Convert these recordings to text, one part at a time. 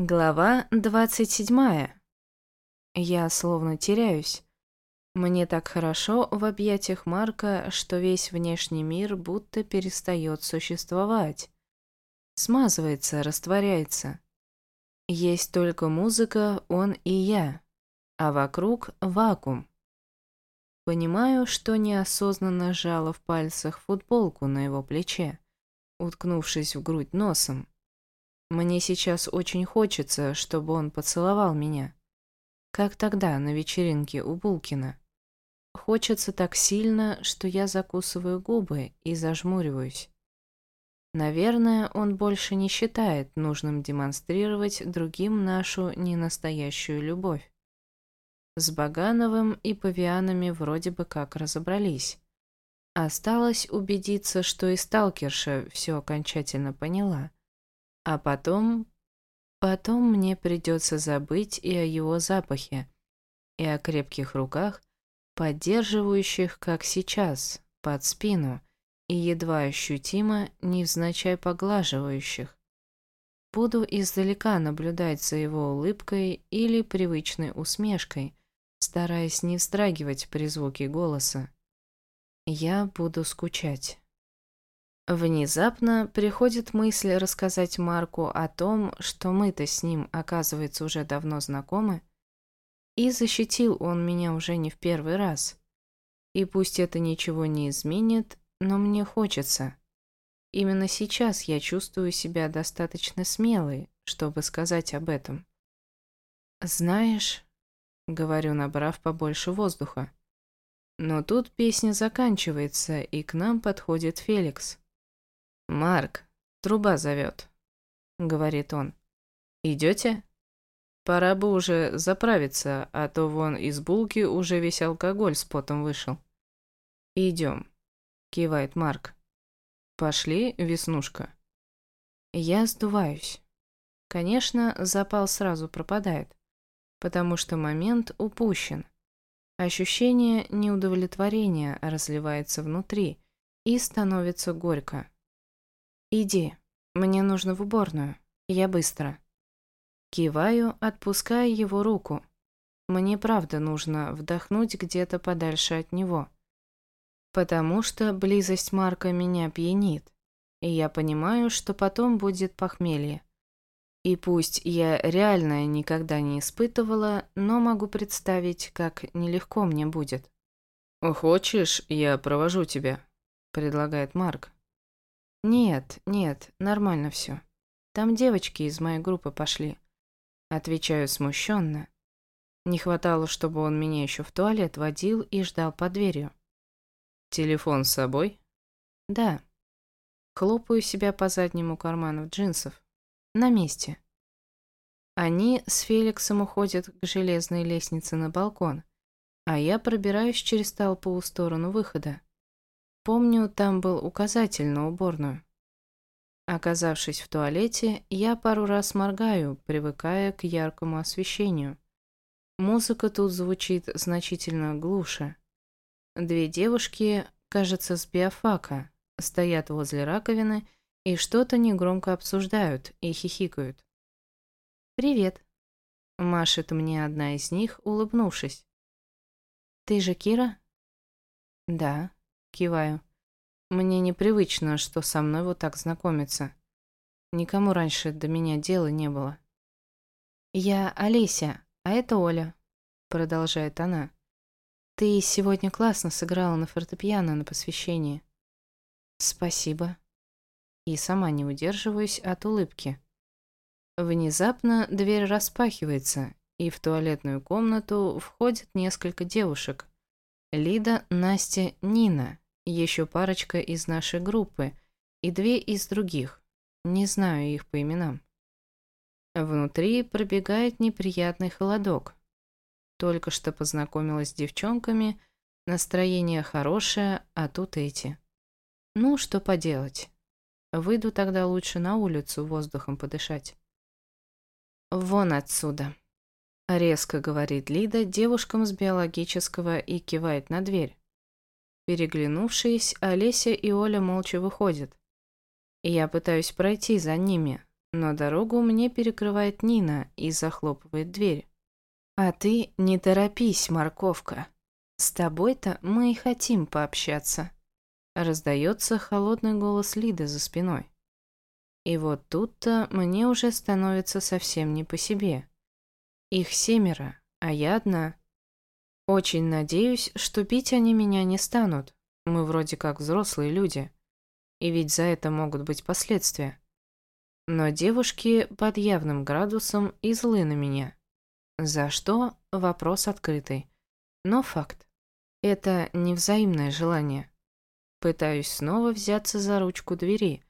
Глава двадцать седьмая. Я словно теряюсь. Мне так хорошо в объятиях Марка, что весь внешний мир будто перестает существовать. Смазывается, растворяется. Есть только музыка, он и я, а вокруг вакуум. Понимаю, что неосознанно жала в пальцах футболку на его плече, уткнувшись в грудь носом. Мне сейчас очень хочется, чтобы он поцеловал меня. Как тогда, на вечеринке у Булкина. Хочется так сильно, что я закусываю губы и зажмуриваюсь. Наверное, он больше не считает нужным демонстрировать другим нашу ненастоящую любовь. С Багановым и Павианами вроде бы как разобрались. Осталось убедиться, что и сталкерша все окончательно поняла. А потом... Потом мне придется забыть и о его запахе, и о крепких руках, поддерживающих, как сейчас, под спину, и едва ощутимо, невзначай поглаживающих. Буду издалека наблюдать за его улыбкой или привычной усмешкой, стараясь не вздрагивать при звуке голоса. Я буду скучать. Внезапно приходит мысль рассказать Марку о том, что мы-то с ним, оказывается, уже давно знакомы, и защитил он меня уже не в первый раз. И пусть это ничего не изменит, но мне хочется. Именно сейчас я чувствую себя достаточно смелой, чтобы сказать об этом. «Знаешь», — говорю, набрав побольше воздуха, но тут песня заканчивается, и к нам подходит Феликс. «Марк, труба зовет», — говорит он. «Идете? Пора бы уже заправиться, а то вон из булки уже весь алкоголь с потом вышел». «Идем», — кивает Марк. «Пошли, Веснушка». Я сдуваюсь. Конечно, запал сразу пропадает, потому что момент упущен. Ощущение неудовлетворения разливается внутри и становится горько. «Иди, мне нужно в уборную. Я быстро». Киваю, отпуская его руку. Мне правда нужно вдохнуть где-то подальше от него. Потому что близость Марка меня пьянит. И я понимаю, что потом будет похмелье. И пусть я реально никогда не испытывала, но могу представить, как нелегко мне будет. «Хочешь, я провожу тебя?» – предлагает Марк. «Нет, нет, нормально все. Там девочки из моей группы пошли». Отвечаю смущенно. Не хватало, чтобы он меня еще в туалет водил и ждал под дверью. «Телефон с собой?» «Да». Хлопаю себя по заднему карману джинсов. На месте. Они с Феликсом уходят к железной лестнице на балкон, а я пробираюсь через толпу в сторону выхода. Помню, там был указатель на уборную. Оказавшись в туалете, я пару раз моргаю, привыкая к яркому освещению. Музыка тут звучит значительно глуше. Две девушки, кажется, с биофака, стоят возле раковины и что-то негромко обсуждают и хихикают. «Привет», — машет мне одна из них, улыбнувшись. «Ты же Кира?» «Да», Киваю. Мне непривычно, что со мной вот так знакомиться. Никому раньше до меня дела не было. «Я Олеся, а это Оля», — продолжает она. «Ты сегодня классно сыграла на фортепиано на посвящении». «Спасибо». И сама не удерживаюсь от улыбки. Внезапно дверь распахивается, и в туалетную комнату входит несколько девушек, Лида, Настя, Нина, еще парочка из нашей группы и две из других. Не знаю их по именам. Внутри пробегает неприятный холодок. Только что познакомилась с девчонками, настроение хорошее, а тут эти. Ну, что поделать. Выйду тогда лучше на улицу воздухом подышать. Вон отсюда. Резко говорит Лида девушкам с биологического и кивает на дверь. Переглянувшись, Олеся и Оля молча выходят. Я пытаюсь пройти за ними, но дорогу мне перекрывает Нина и захлопывает дверь. «А ты не торопись, морковка. С тобой-то мы и хотим пообщаться». Раздается холодный голос Лиды за спиной. И вот тут-то мне уже становится совсем не по себе. Их семеро, а я одна. Очень надеюсь, что пить они меня не станут. Мы вроде как взрослые люди. И ведь за это могут быть последствия. Но девушки под явным градусом и злы на меня. За что? Вопрос открытый. Но факт. Это невзаимное желание. Пытаюсь снова взяться за ручку двери,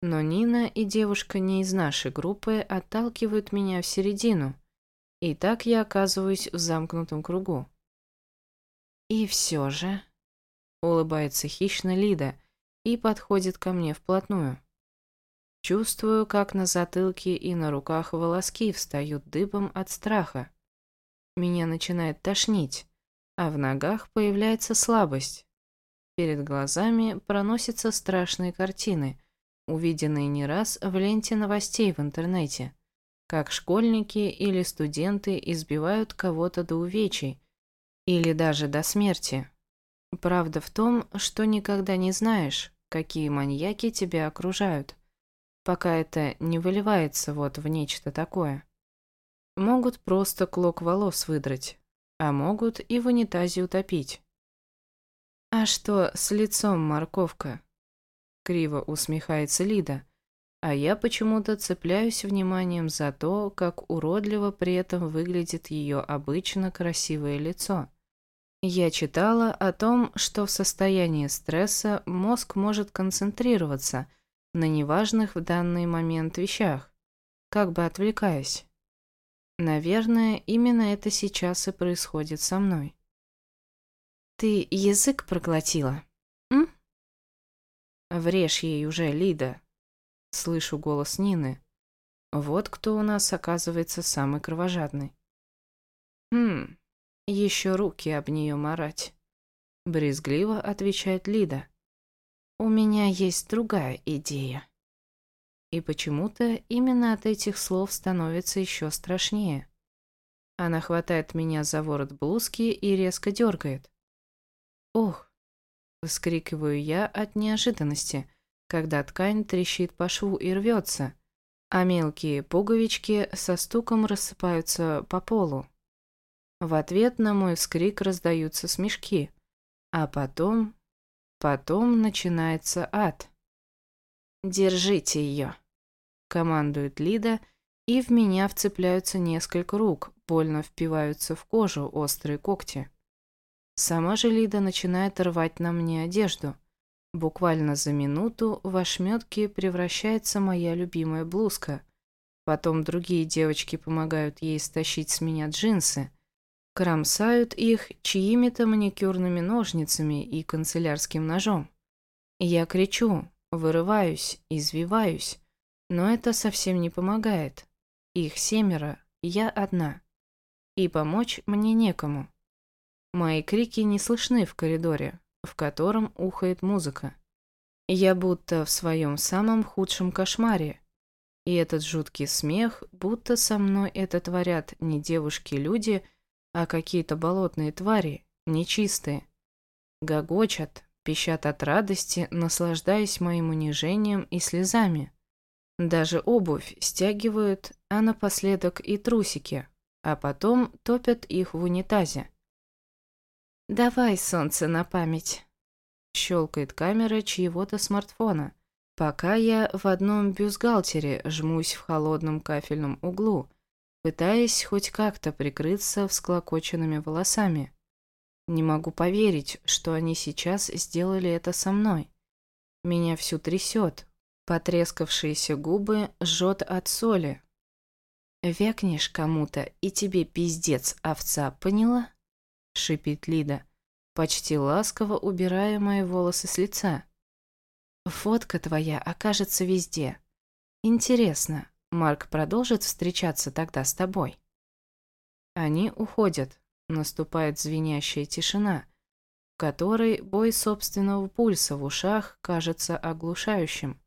но Нина и девушка не из нашей группы отталкивают меня в середину, и так я оказываюсь в замкнутом кругу. И все же... Улыбается хищно Лида и подходит ко мне вплотную. Чувствую, как на затылке и на руках волоски встают дыбом от страха. Меня начинает тошнить, а в ногах появляется слабость. Перед глазами проносятся страшные картины, увиденные не раз в ленте новостей в интернете, как школьники или студенты избивают кого-то до увечий или даже до смерти. Правда в том, что никогда не знаешь, какие маньяки тебя окружают – пока это не выливается вот в нечто такое. Могут просто клок волос выдрать, а могут и в унитазе утопить. «А что с лицом, морковка?» Криво усмехается Лида, а я почему-то цепляюсь вниманием за то, как уродливо при этом выглядит ее обычно красивое лицо. Я читала о том, что в состоянии стресса мозг может концентрироваться – на неважных в данный момент вещах, как бы отвлекаясь. Наверное, именно это сейчас и происходит со мной. Ты язык проглотила, м? Врежь ей уже, Лида. Слышу голос Нины. Вот кто у нас оказывается самый кровожадный. Хм, еще руки об нее марать. Брезгливо отвечает Лида. У меня есть другая идея. И почему-то именно от этих слов становится еще страшнее. Она хватает меня за ворот блузки и резко дергает. «Ох!» — вскрикиваю я от неожиданности, когда ткань трещит по шву и рвется, а мелкие пуговички со стуком рассыпаются по полу. В ответ на мой вскрик раздаются смешки, а потом Потом начинается ад. «Держите ее», — командует Лида, и в меня вцепляются несколько рук, больно впиваются в кожу острые когти. Сама же Лида начинает рвать на мне одежду. Буквально за минуту в ошметки превращается моя любимая блузка. Потом другие девочки помогают ей стащить с меня джинсы, кромсают их чьими-то маникюрными ножницами и канцелярским ножом. Я кричу, вырываюсь, извиваюсь, но это совсем не помогает. Их семеро, я одна. И помочь мне некому. Мои крики не слышны в коридоре, в котором ухает музыка. Я будто в своем самом худшем кошмаре. И этот жуткий смех, будто со мной это творят не девушки-люди, а какие-то болотные твари, нечистые. Гогочат, пищат от радости, наслаждаясь моим унижением и слезами. Даже обувь стягивают, а напоследок и трусики, а потом топят их в унитазе. «Давай, солнце, на память!» Щелкает камера чьего-то смартфона, пока я в одном бюстгальтере жмусь в холодном кафельном углу, пытаясь хоть как-то прикрыться всклокоченными волосами. Не могу поверить, что они сейчас сделали это со мной. Меня всю трясет, потрескавшиеся губы жжет от соли. «Вякнешь кому-то, и тебе пиздец, овца, поняла?» — шипит Лида, почти ласково убирая мои волосы с лица. «Фотка твоя окажется везде. Интересно, Марк продолжит встречаться тогда с тобой. Они уходят. Наступает звенящая тишина, в которой бой собственного пульса в ушах кажется оглушающим.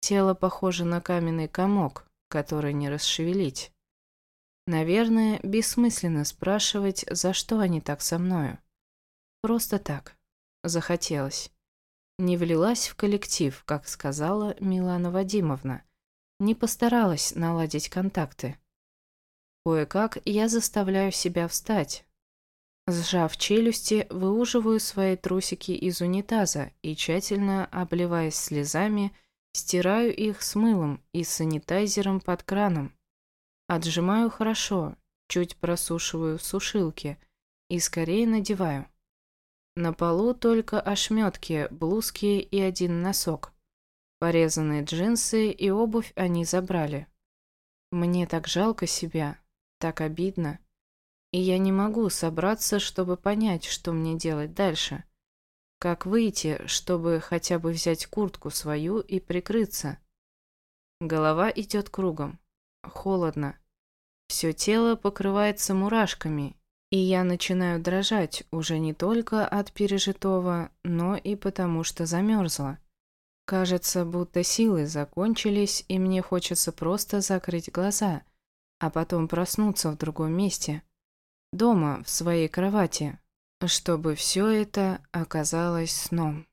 Тело похоже на каменный комок, который не расшевелить. Наверное, бессмысленно спрашивать, за что они так со мною. Просто так. Захотелось. Не влилась в коллектив, как сказала Милана Вадимовна. Не постаралась наладить контакты. Кое-как я заставляю себя встать. Сжав челюсти, выуживаю свои трусики из унитаза и, тщательно обливаясь слезами, стираю их с мылом и санитайзером под краном. Отжимаю хорошо, чуть просушиваю в сушилке и скорее надеваю. На полу только ошметки, блузки и один носок. Порезанные джинсы и обувь они забрали. Мне так жалко себя, так обидно. И я не могу собраться, чтобы понять, что мне делать дальше. Как выйти, чтобы хотя бы взять куртку свою и прикрыться? Голова идет кругом. Холодно. Все тело покрывается мурашками, и я начинаю дрожать уже не только от пережитого, но и потому что замерзла. Кажется, будто силы закончились, и мне хочется просто закрыть глаза, а потом проснуться в другом месте. Дома, в своей кровати, чтобы все это оказалось сном.